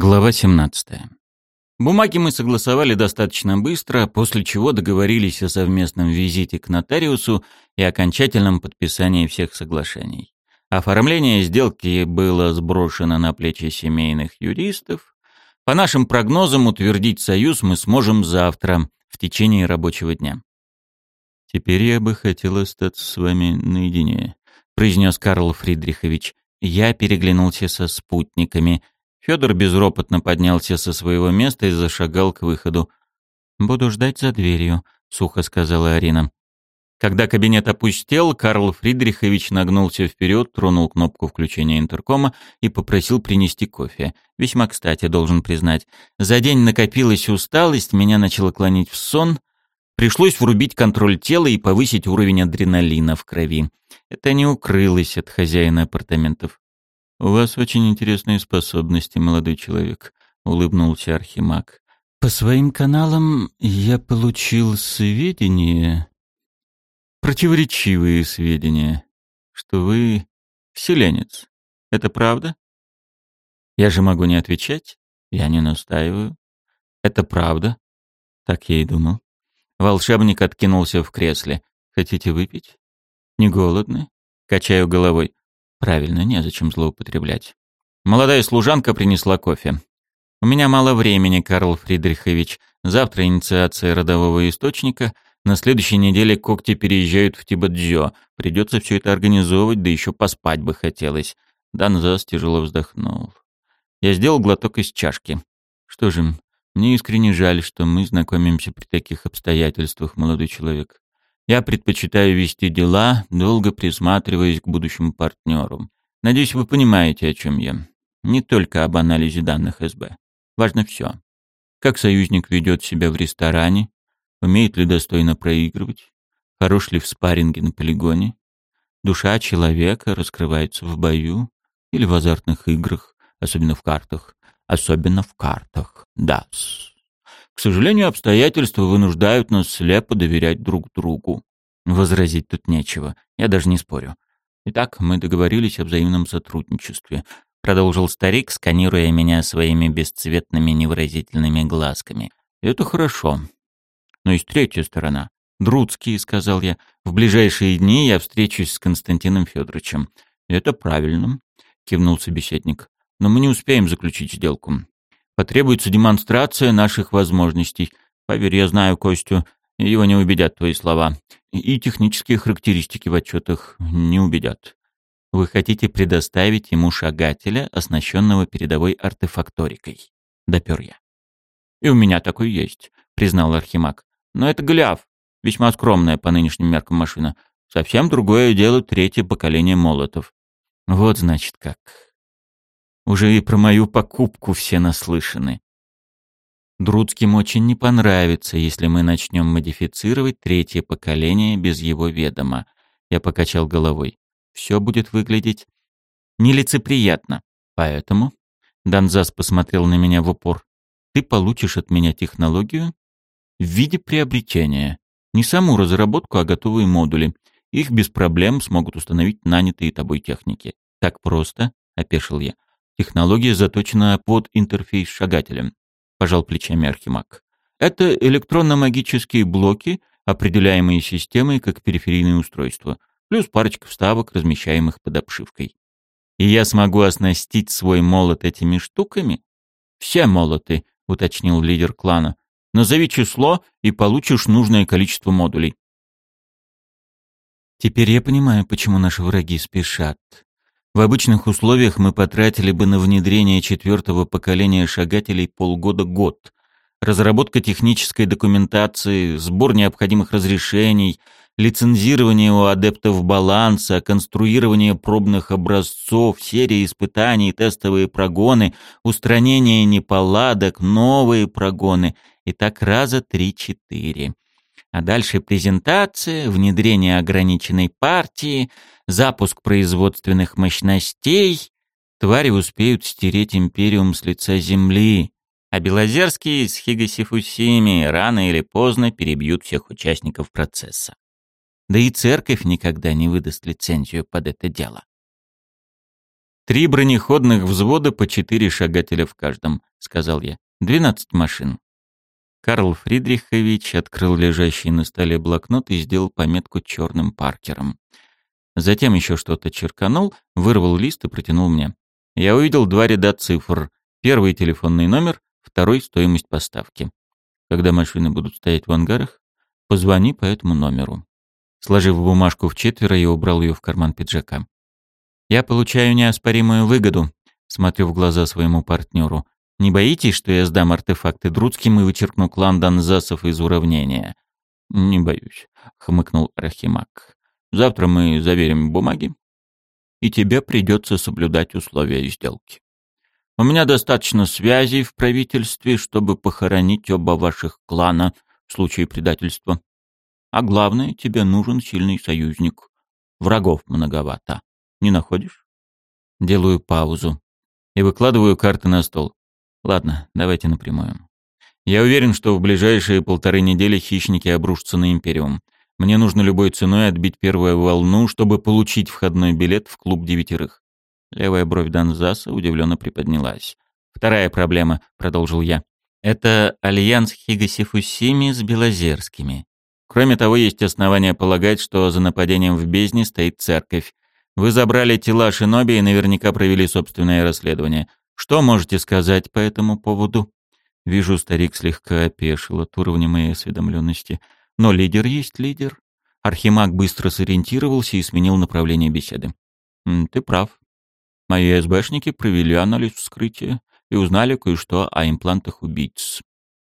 Глава 17. Бумаги мы согласовали достаточно быстро, после чего договорились о совместном визите к нотариусу и окончательном подписании всех соглашений. Оформление сделки было сброшено на плечи семейных юристов. По нашим прогнозам, утвердить союз мы сможем завтра, в течение рабочего дня. «Теперь я бы хотел остаться с вами наедине», — произнес Карл Фридрихович. Я переглянулся со спутниками — Федор безропотно поднялся со своего места и зашагал к выходу. «Буду ждать за дверью», — сухо сказала Арина. Когда кабинет опустел, Карл Фридрихович нагнулся вперед, тронул кнопку включения интеркома и попросил принести кофе. Весьма кстати, должен признать. За день накопилась усталость, меня начало клонить в сон. Пришлось врубить контроль тела и повысить уровень адреналина в крови. Это не укрылось от хозяина апартаментов. «У вас очень интересные способности, молодой человек», — улыбнулся Архимаг. «По своим каналам я получил сведения, противоречивые сведения, что вы вселенец. Это правда?» «Я же могу не отвечать. Я не настаиваю. Это правда?» Так я и думал. Волшебник откинулся в кресле. «Хотите выпить? Не голодны?» Качаю головой. Правильно, незачем злоупотреблять. Молодая служанка принесла кофе. У меня мало времени, Карл Фридрихович. Завтра инициация родового источника. На следующей неделе когти переезжают в Тибадзё. Придется все это организовывать, да еще поспать бы хотелось. Данзас тяжело вздохнул. Я сделал глоток из чашки. Что же, мне искренне жаль, что мы знакомимся при таких обстоятельствах, молодой человек. Я предпочитаю вести дела, долго присматриваясь к будущему партнеру. Надеюсь, вы понимаете, о чем я. Не только об анализе данных СБ. Важно все. Как союзник ведет себя в ресторане, умеет ли достойно проигрывать, хорош ли в спарринге на полигоне, душа человека раскрывается в бою или в азартных играх, особенно в картах. Особенно в картах, да. К сожалению, обстоятельства вынуждают нас слепо доверять друг другу. Возразить тут нечего, я даже не спорю. Итак, мы договорились о взаимном сотрудничестве. Продолжил старик, сканируя меня своими бесцветными невыразительными глазками. Это хорошо. Но есть третья сторона. Друцкий, сказал я. В ближайшие дни я встречусь с Константином Федоровичем. Это правильно, кивнул собеседник. Но мы не успеем заключить сделку. Потребуется демонстрация наших возможностей. Поверь, я знаю Костю. Его не убедят твои слова. И технические характеристики в отчетах не убедят. Вы хотите предоставить ему шагателя, оснащенного передовой артефакторикой. Допер я. И у меня такой есть, признал Архимаг. Но это гляв, весьма скромная по нынешним меркам машина. Совсем другое дело третье поколение молотов. Вот значит как. Уже и про мою покупку все наслышаны. Друдским очень не понравится, если мы начнем модифицировать третье поколение без его ведома. Я покачал головой. Все будет выглядеть нелицеприятно. Поэтому Данзас посмотрел на меня в упор. Ты получишь от меня технологию в виде приобретения. Не саму разработку, а готовые модули. Их без проблем смогут установить нанятые тобой техники. Так просто, опешил я. Технология заточена под интерфейс шагателя, пожал плечами Архимаг. Это электронно-магические блоки, определяемые системой как периферийные устройства, плюс парочка вставок, размещаемых под обшивкой. И я смогу оснастить свой молот этими штуками? Все молоты, уточнил лидер клана. Назови число и получишь нужное количество модулей. Теперь я понимаю, почему наши враги спешат. В обычных условиях мы потратили бы на внедрение четвертого поколения шагателей полгода-год. Разработка технической документации, сбор необходимых разрешений, лицензирование у адептов баланса, конструирование пробных образцов, серии испытаний, тестовые прогоны, устранение неполадок, новые прогоны. И так раза три-четыре. А дальше презентация, внедрение ограниченной партии, запуск производственных мощностей. Твари успеют стереть Империум с лица Земли, а Белозерские с Хигасифусими рано или поздно перебьют всех участников процесса. Да и церковь никогда не выдаст лицензию под это дело. «Три бронеходных взвода по четыре шагателя в каждом», — сказал я. «Двенадцать машин». Карл Фридрихович открыл лежащий на столе блокнот и сделал пометку черным паркером. Затем еще что-то черканул, вырвал лист и протянул мне. Я увидел два ряда цифр. Первый телефонный номер, второй — стоимость поставки. Когда машины будут стоять в ангарах, позвони по этому номеру. Сложив бумажку в четверо, я убрал ее в карман пиджака. «Я получаю неоспоримую выгоду», — смотрю в глаза своему партнеру. «Не боитесь, что я сдам артефакты Друцким и вычеркну клан Донзасов из уравнения?» «Не боюсь», — хмыкнул Рахимак. «Завтра мы заверим бумаги, и тебе придется соблюдать условия сделки. У меня достаточно связей в правительстве, чтобы похоронить оба ваших клана в случае предательства. А главное, тебе нужен сильный союзник. Врагов многовато. Не находишь? Делаю паузу и выкладываю карты на стол. Ладно, давайте напрямую. Я уверен, что в ближайшие полторы недели хищники обрушатся на Империум. Мне нужно любой ценой отбить первую волну, чтобы получить входной билет в клуб девятерых. Левая бровь Донзаса удивленно приподнялась. «Вторая проблема», — продолжил я, — «это альянс Хигасифусими с Белозерскими. Кроме того, есть основания полагать, что за нападением в бездне стоит церковь. Вы забрали тела Шиноби и наверняка провели собственное расследование. Что можете сказать по этому поводу? Вижу, старик слегка опешил от уровня моей осведомленности. Но лидер есть лидер. Архимаг быстро сориентировался и сменил направление беседы. «Ты прав. Мои СБшники провели анализ вскрытия и узнали кое-что о имплантах убийц.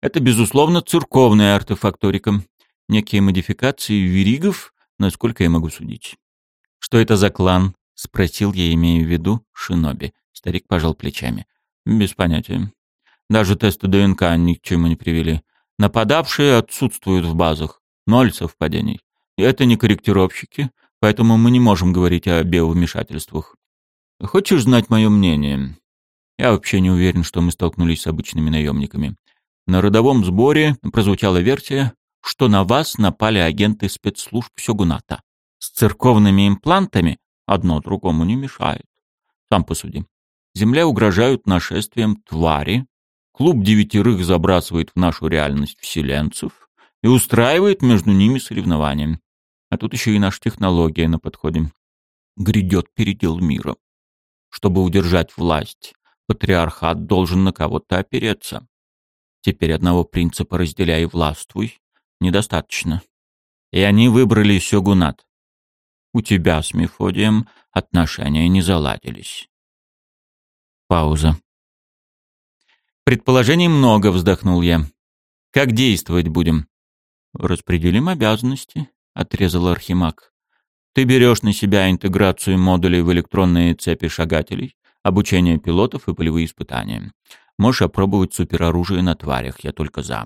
Это, безусловно, церковная артефакторика некие модификации веригов, насколько я могу судить. «Что это за клан?» — спросил я, имея в виду Шиноби. Старик пожал плечами. «Без понятия. Даже тесты ДНК ни к чему не привели. Нападавшие отсутствуют в базах. Ноль совпадений. И это не корректировщики, поэтому мы не можем говорить о биовмешательствах. Хочешь знать мое мнение? Я вообще не уверен, что мы столкнулись с обычными наемниками. На родовом сборе прозвучала версия, что на вас напали агенты спецслужб Сёгуната. С церковными имплантами одно другому не мешает. Сам посуди. Земле угрожают нашествием твари, клуб девятерых забрасывает в нашу реальность вселенцев и устраивает между ними соревнования. А тут еще и наша технология на подходе. Грядет передел мира. Чтобы удержать власть, патриархат должен на кого-то опереться. Теперь одного принципа «разделяй и властвуй» недостаточно. И они выбрали сёгунат. У тебя с Мефодием отношения не заладились. Пауза. Предположений много, вздохнул я. Как действовать будем? Распределим обязанности, отрезал Архимаг. Ты берешь на себя интеграцию модулей в электронные цепи шагателей, обучение пилотов и полевые испытания. Можешь опробовать супероружие на тварях, я только за.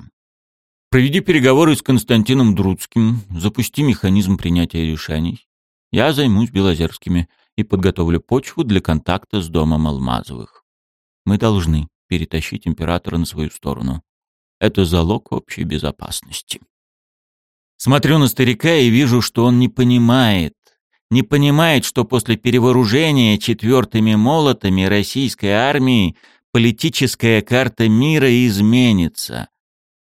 Проведи переговоры с Константином Друцким, запусти механизм принятия решений. Я займусь Белозерскими и подготовлю почву для контакта с домом Алмазовых. Мы должны перетащить императора на свою сторону. Это залог общей безопасности. Смотрю на старика и вижу, что он не понимает. Не понимает, что после перевооружения четвертыми молотами российской армии политическая карта мира изменится.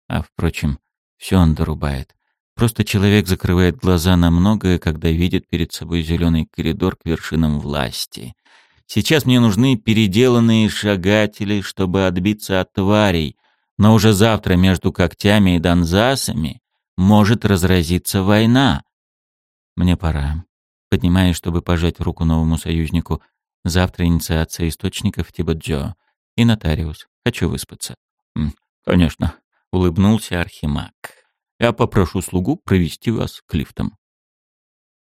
А, впрочем, все он дорубает. Просто человек закрывает глаза на многое, когда видит перед собой зеленый коридор к вершинам власти. Сейчас мне нужны переделанные шагатели, чтобы отбиться от тварей, но уже завтра между когтями и донзасами может разразиться война. Мне пора. Поднимаюсь, чтобы пожать руку новому союзнику. Завтра инициация источников типа Джо. И нотариус. Хочу выспаться. Конечно. — улыбнулся Архимаг. «Я попрошу слугу провести вас к лифтам».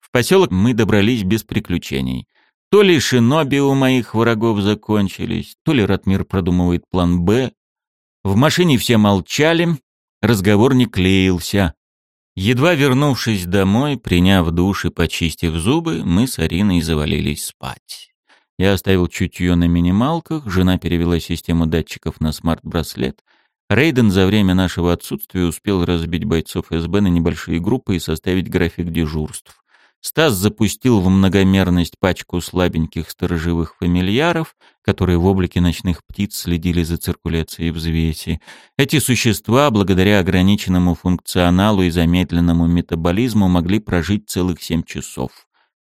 В поселок мы добрались без приключений. То ли шиноби у моих врагов закончились, то ли Ратмир продумывает план «Б». В машине все молчали, разговор не клеился. Едва вернувшись домой, приняв душ и почистив зубы, мы с Ариной завалились спать. Я оставил чутье на минималках, жена перевела систему датчиков на смарт-браслет — Рейден за время нашего отсутствия успел разбить бойцов СБ на небольшие группы и составить график дежурств. Стас запустил в многомерность пачку слабеньких сторожевых фамильяров, которые в облике ночных птиц следили за циркуляцией взвеси. Эти существа, благодаря ограниченному функционалу и замедленному метаболизму, могли прожить целых семь часов.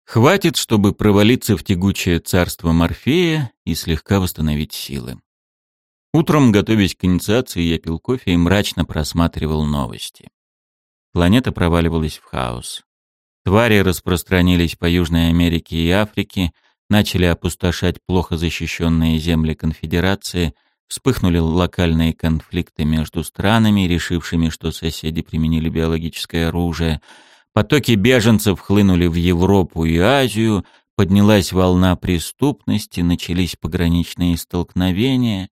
Хватит, чтобы провалиться в тягучее царство Морфея и слегка восстановить силы. Утром, готовясь к инициации, я пил кофе и мрачно просматривал новости. Планета проваливалась в хаос. Твари распространились по Южной Америке и Африке, начали опустошать плохо защищенные земли конфедерации, вспыхнули локальные конфликты между странами, решившими, что соседи применили биологическое оружие. Потоки беженцев хлынули в Европу и Азию, поднялась волна преступности, начались пограничные столкновения.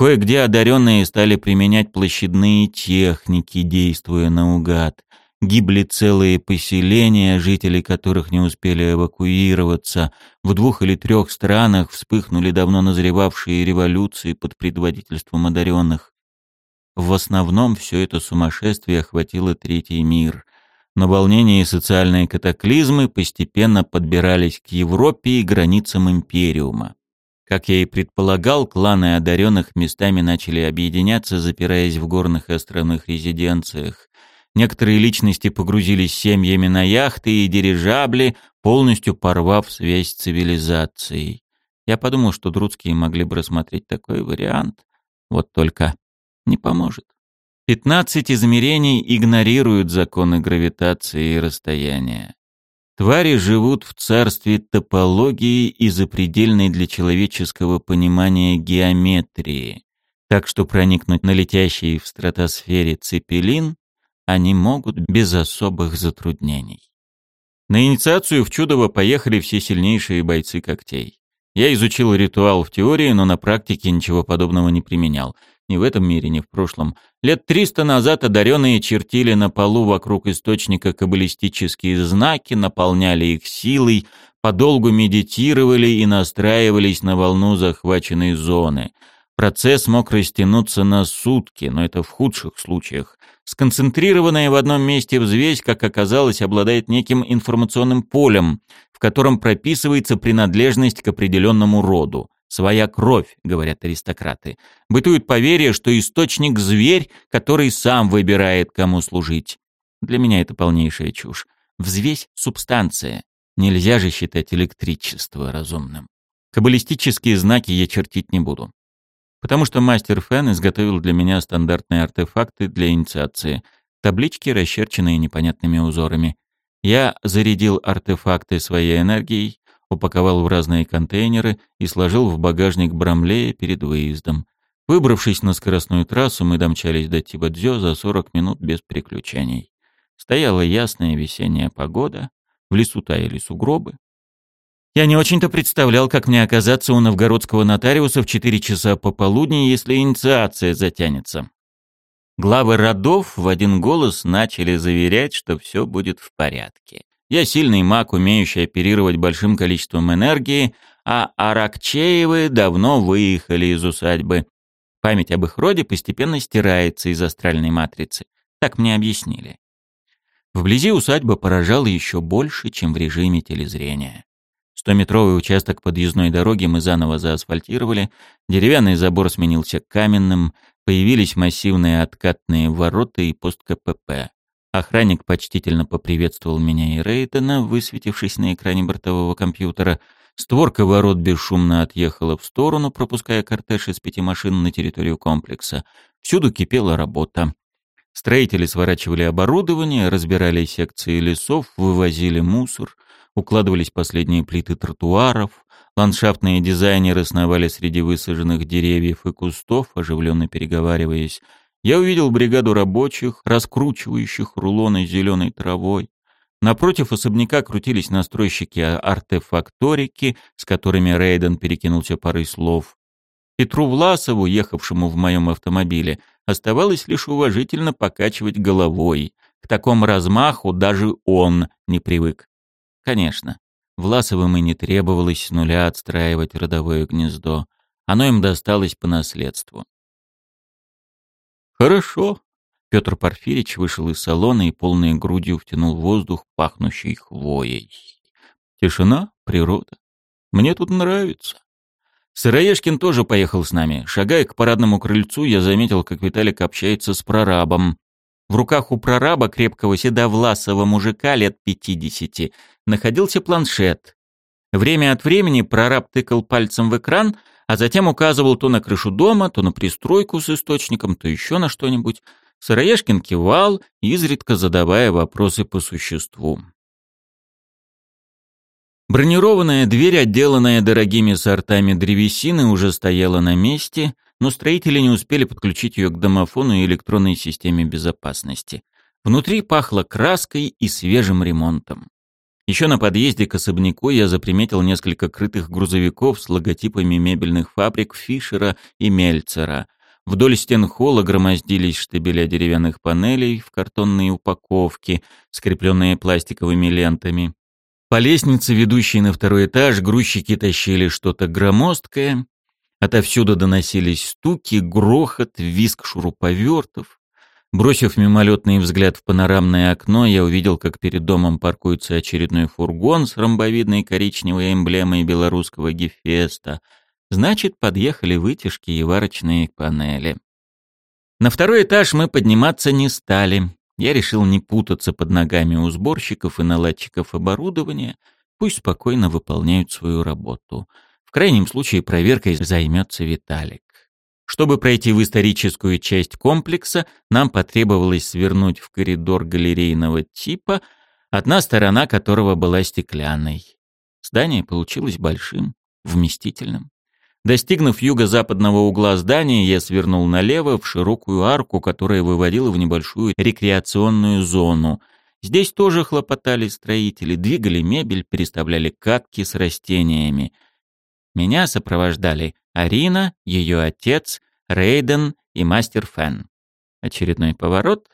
Кое-где одаренные стали применять площадные техники, действуя наугад. Гибли целые поселения, жители которых не успели эвакуироваться. В двух или трех странах вспыхнули давно назревавшие революции под предводительством одаренных. В основном все это сумасшествие охватило третий мир. Но волнения и социальные катаклизмы постепенно подбирались к Европе и границам Империума. Как я и предполагал, кланы одаренных местами начали объединяться, запираясь в горных и островных резиденциях. Некоторые личности погрузились семьями на яхты и дирижабли, полностью порвав связь с цивилизацией. Я подумал, что друдские могли бы рассмотреть такой вариант. Вот только не поможет. Пятнадцать измерений игнорируют законы гравитации и расстояния. Твари живут в царстве топологии и запредельной для человеческого понимания геометрии, так что проникнуть на летящий в стратосфере цепелин они могут без особых затруднений. На инициацию в Чудово поехали все сильнейшие бойцы когтей. Я изучил ритуал в теории, но на практике ничего подобного не применял. Ни в этом мире, ни в прошлом. Лет триста назад одаренные чертили на полу вокруг источника каббалистические знаки, наполняли их силой, подолгу медитировали и настраивались на волну захваченной зоны. Процесс мог растянуться на сутки, но это в худших случаях. Сконцентрированная в одном месте взвесь, как оказалось, обладает неким информационным полем, в котором прописывается принадлежность к определенному роду. «Своя кровь», — говорят аристократы. Бытует поверье, что источник — зверь, который сам выбирает, кому служить. Для меня это полнейшая чушь. Взвесь — субстанция. Нельзя же считать электричество разумным. Каббалистические знаки я чертить не буду потому что мастер Фэн изготовил для меня стандартные артефакты для инициации, таблички, расчерченные непонятными узорами. Я зарядил артефакты своей энергией, упаковал в разные контейнеры и сложил в багажник Брамлея перед выездом. Выбравшись на скоростную трассу, мы домчались до Тибадзё за 40 минут без приключений. Стояла ясная весенняя погода, в лесу таяли сугробы, я не очень-то представлял, как мне оказаться у новгородского нотариуса в 4 часа пополудни, если инициация затянется. Главы родов в один голос начали заверять, что все будет в порядке. Я сильный маг, умеющий оперировать большим количеством энергии, а Аракчеевы давно выехали из усадьбы. Память об их роде постепенно стирается из астральной матрицы. Так мне объяснили. Вблизи усадьба поражала еще больше, чем в режиме телезрения. Стометровый участок подъездной дороги мы заново заасфальтировали, деревянный забор сменился каменным, появились массивные откатные ворота и пост КПП. Охранник почтительно поприветствовал меня и Рейтона, высветившись на экране бортового компьютера. Створка ворот бесшумно отъехала в сторону, пропуская кортеж из пяти машин на территорию комплекса. Всюду кипела работа. Строители сворачивали оборудование, разбирали секции лесов, вывозили мусор — укладывались последние плиты тротуаров, ландшафтные дизайнеры сновали среди высаженных деревьев и кустов, оживленно переговариваясь. Я увидел бригаду рабочих, раскручивающих рулоны зеленой травой. Напротив особняка крутились настройщики артефакторики, с которыми Рейден перекинулся парой слов. Петру Власову, ехавшему в моем автомобиле, оставалось лишь уважительно покачивать головой. К такому размаху даже он не привык. Конечно, Власовым и не требовалось с нуля отстраивать родовое гнездо. Оно им досталось по наследству. «Хорошо», Петр Порфирич вышел из салона и полной грудью втянул воздух, пахнущий хвоей. Тишина, природа. Мне тут нравится. Сыроежкин тоже поехал с нами. Шагая к парадному крыльцу, я заметил, как Виталик общается с прорабом. В руках у прораба, крепкого седовласого мужика лет пятидесяти, находился планшет. Время от времени прораб тыкал пальцем в экран, а затем указывал то на крышу дома, то на пристройку с источником, то еще на что-нибудь. Сыроежкин кивал, изредка задавая вопросы по существу. Бронированная дверь, отделанная дорогими сортами древесины, уже стояла на месте — но строители не успели подключить ее к домофону и электронной системе безопасности. Внутри пахло краской и свежим ремонтом. Еще на подъезде к особняку я заприметил несколько крытых грузовиков с логотипами мебельных фабрик Фишера и Мельцера. Вдоль стен холла громоздились штабеля деревянных панелей в картонные упаковки, скрепленные пластиковыми лентами. По лестнице, ведущей на второй этаж, грузчики тащили что-то громоздкое, Отовсюду доносились стуки, грохот, визг шуруповертов. Бросив мимолетный взгляд в панорамное окно, я увидел, как перед домом паркуется очередной фургон с ромбовидной коричневой эмблемой белорусского Гефеста. Значит, подъехали вытяжки и варочные панели. На второй этаж мы подниматься не стали. Я решил не путаться под ногами у сборщиков и наладчиков оборудования. Пусть спокойно выполняют свою работу. В крайнем случае проверкой займется Виталик. Чтобы пройти в историческую часть комплекса, нам потребовалось свернуть в коридор галерейного типа, одна сторона которого была стеклянной. Здание получилось большим, вместительным. Достигнув юго-западного угла здания, я свернул налево в широкую арку, которая выводила в небольшую рекреационную зону. Здесь тоже хлопотали строители, двигали мебель, переставляли катки с растениями — меня сопровождали Арина, ее отец, Рейден и мастер Фен. Очередной поворот.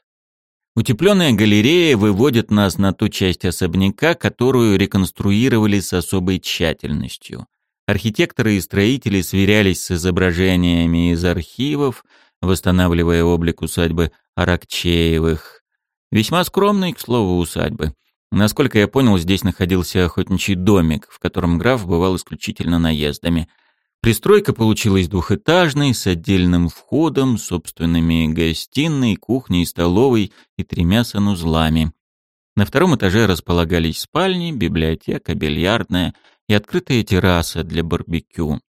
Утепленная галерея выводит нас на ту часть особняка, которую реконструировали с особой тщательностью. Архитекторы и строители сверялись с изображениями из архивов, восстанавливая облик усадьбы Аракчеевых. Весьма скромной, к слову, усадьбы. Насколько я понял, здесь находился охотничий домик, в котором граф бывал исключительно наездами. Пристройка получилась двухэтажной, с отдельным входом, собственными гостиной, кухней, столовой и тремя санузлами. На втором этаже располагались спальни, библиотека, бильярдная и открытая терраса для барбекю.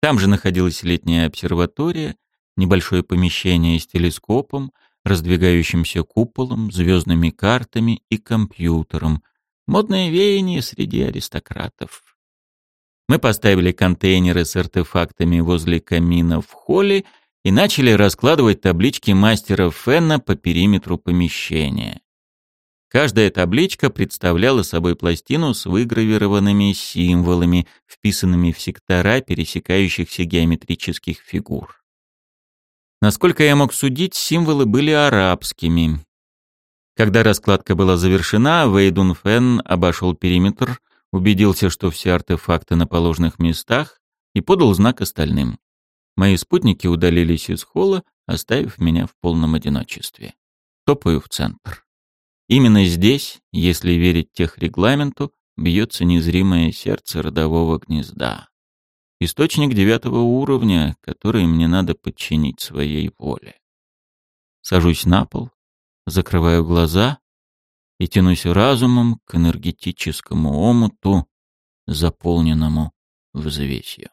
Там же находилась летняя обсерватория, небольшое помещение с телескопом — раздвигающимся куполом, звездными картами и компьютером. Модное веяние среди аристократов. Мы поставили контейнеры с артефактами возле камина в холле и начали раскладывать таблички мастера Фенна по периметру помещения. Каждая табличка представляла собой пластину с выгравированными символами, вписанными в сектора пересекающихся геометрических фигур. Насколько я мог судить, символы были арабскими. Когда раскладка была завершена, Вейдун Фен обошел периметр, убедился, что все артефакты на положенных местах, и подал знак остальным. Мои спутники удалились из холла, оставив меня в полном одиночестве. Топаю в центр. Именно здесь, если верить техрегламенту, бьется незримое сердце родового гнезда. Источник девятого уровня, который мне надо подчинить своей воле. Сажусь на пол, закрываю глаза и тянусь разумом к энергетическому омуту, заполненному взвесью.